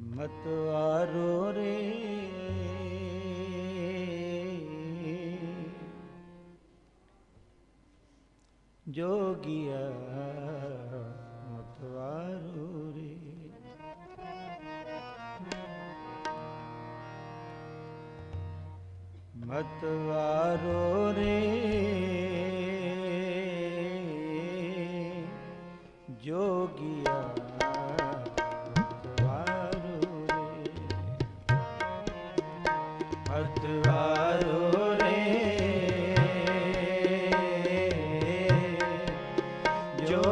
ਮਤਵਾਰੋ ਰੇ। ਜੋਗੀਆ ਮਤਵਾਰੋ ਰੇ। ਮਤਵਾਰੋ ਰੇ।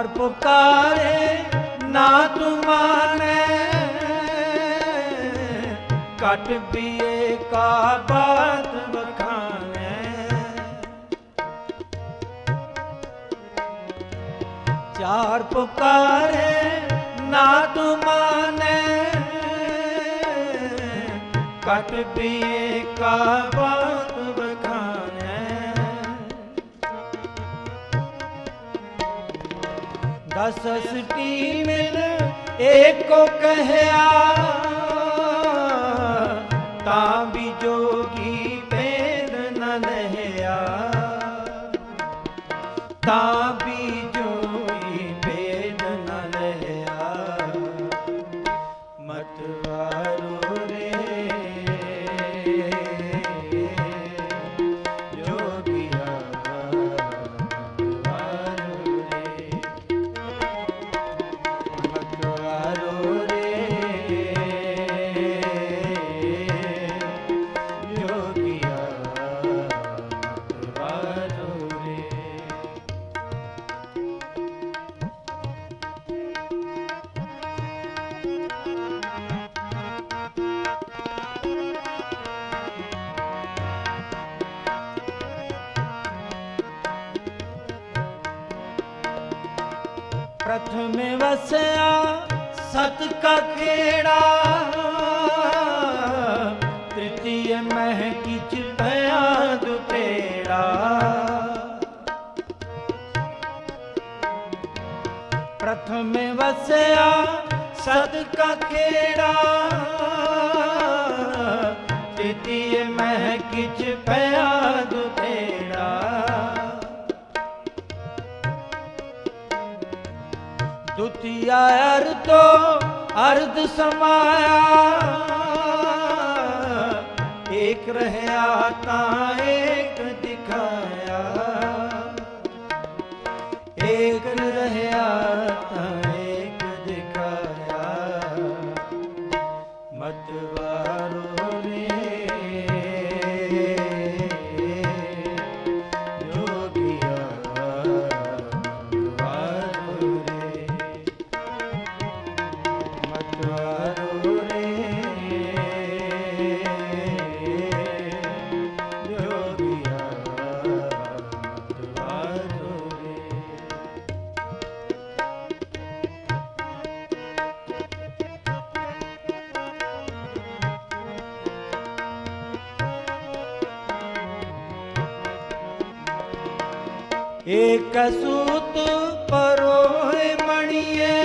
ਚਾਰ ਪੁਕਾਰੇ ਨਾ ਤੂੰ ਤੁਮਾਨੇ ਕਟ ਪੀਏ ਕਾ ਬਾਤ ਬਖਾਨੇ ਚਾਰ ਪੁਕਾਰੇ ਨਾ ਤੂੰ ਤੁਮਾਨੇ ਕਟ ਪੀਏ ਕਾ ਦਸ ਮਿਲ ਏਕੋ ਕਹਿਆ ਤਾਂ ਵੀ ਪ੍ਰਥਮ ਵਸਿਆ ਸਤ ਕਾ ਖੇੜਾ। ਤ੍ਰਿਤੀਯ ਮਹਿ ਕਿਛ ਭਇਆ ਦੁਤੇੜਾ ਪ੍ਰਥਮ ਵਸਿਆ ਸਤ ਕਾ ਖੇੜਾ। ਤ੍ਰਿਤੀਯ ਮਹਿ ਕਿਛ ਭਇਆ ਦੁਤੇੜਾ ਦੁਤੀਆ ਅਰਤੋ ਅਰਧ ਸਮਾਇਆ। ਏਕ ਰਹਿਆ ਤਾਂ ਏਕ ਦਿਖਾਇਆ। ਏਕ ਸੂਤ ਪਰੋਏ ਮਣੀਏ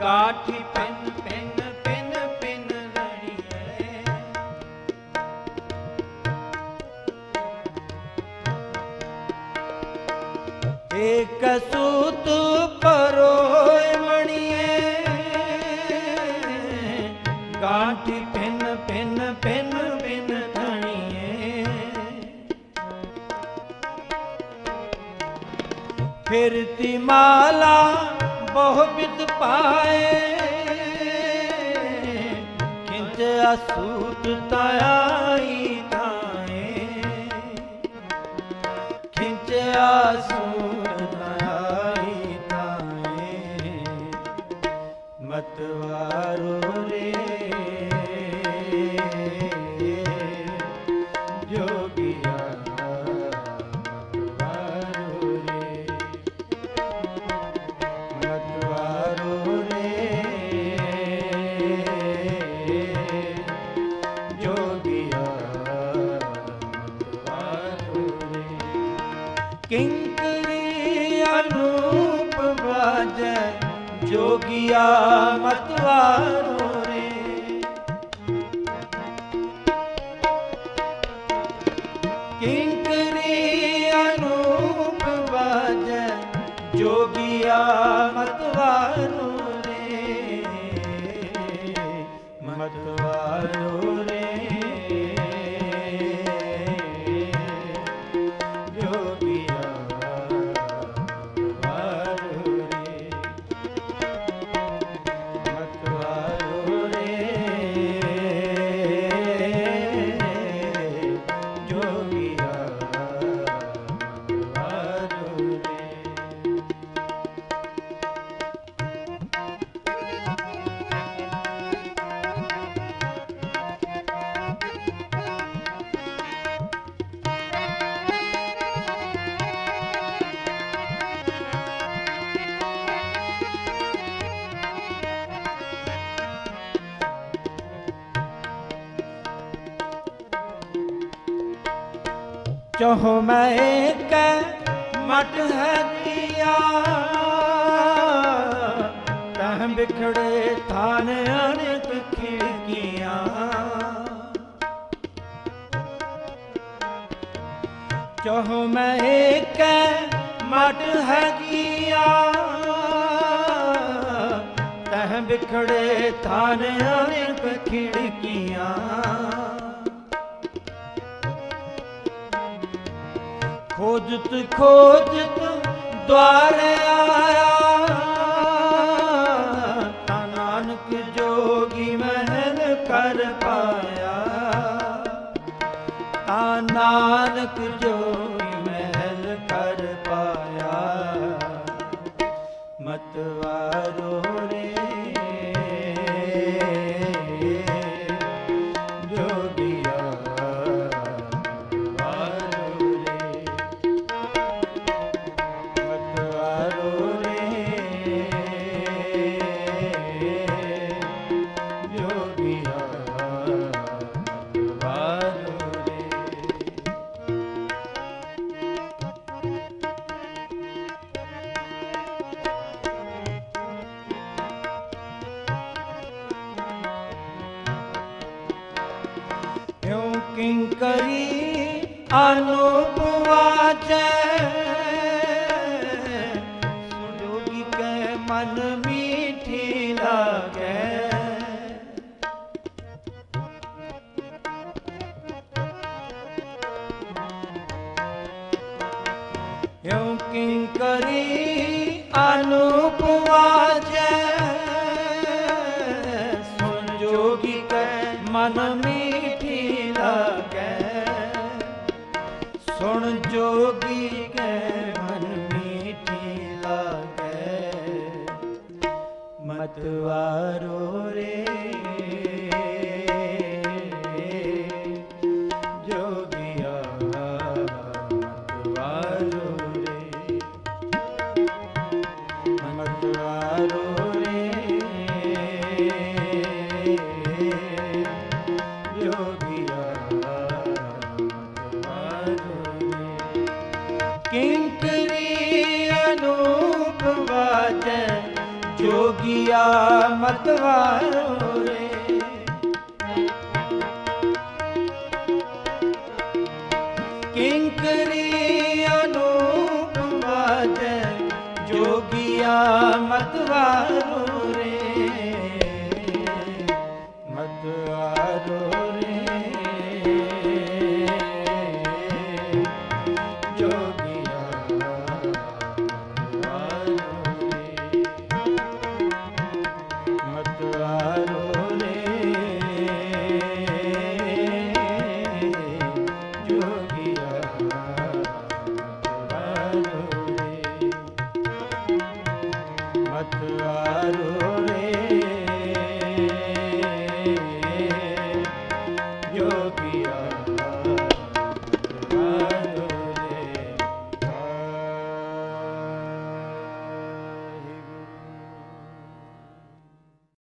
ਗਾਠੀ ਪਿੰਨ ਪਿੰਨ ਪਿੰਨ ਪਿੰਨ ਰਣੀਏ ਏਕ ਸੂਤ ਪਰੋਏ ਮਣੀਏ ਗਾਠੀ ਪਿੰਨ ਪਿੰਨ ਪਿੰਨ ਫਿਰਤੀ ਮਾਲਾ ਬਹੁ ਬਿਦ ਪਾਏ। ਖਿੰਚ ਅਸੂਤ ਤਾਈ ਤਾਏ। ਖਿੰਚ ਅਸੂਤ ਕਿੰਕਰੀ ਅਨੂਪ ਬਾਜੈ ਜੋਗੀਆ ਮਤਵਾਰੋ ਰੇ। ਕਿੰਕਰੀ ਅਨੂਪ ਬਾਜੈ ਜੋਗੀਆ ਮਤਵਾਰੋ ਚਹੁ ਮੈਂ ਕੈ ਮਟ ਹੈ ਕੀਆ ਤਹ ਬਿਖੜੇ ਥਾਨ ਅਨੇਕ ਖਿੜਕੀਆਂ ਚਹੁ ਮੈਂ ਕੈ ਮਟ ਹੈ ਕੀਆ ਤਹ ਬਿਖੜੇ ਥਾਨ ਅਨੇਕ ਖਿੜਕੀਆਂ ਖੋਜਤ ਖੋਜਤ ਦਵਾਰ ਆਇਆ। ਤਾਂ ਨਾਨਕ ਜੋਗੀ ਮਹਿਲ ਕਰ ਪਾਇਆ। ਤਾਂ ਨਾਨਕ ਜੋ ਕਰੀ ਅਨੂਪ ਵਾਜੈ ਕੈ ਮਨ ਮੀਠੀ ਲਾਗੈ। ਕਿਉ ਕਿੰਕਰੀ ਅਨੂਪ ਵਾਜੈ ਸੁਣ ਕੈ ਮਨ ਮੀਠੀ ਸੁਣ ਜੋਗੀ ਕੈ ਮਨ ਮੀਠੀ ਲਾਗੈ। ਮਤਵਾਰੋ ਰੇ ਜੋਗੀਆ ਮਤਵਾਰੋ ਰੇ। ਕਿੰਕਰੀ ਅਨੂਪ ਬਾਜੈ ਮਤਵਾਰੋ ਮਤ ਆਰੋ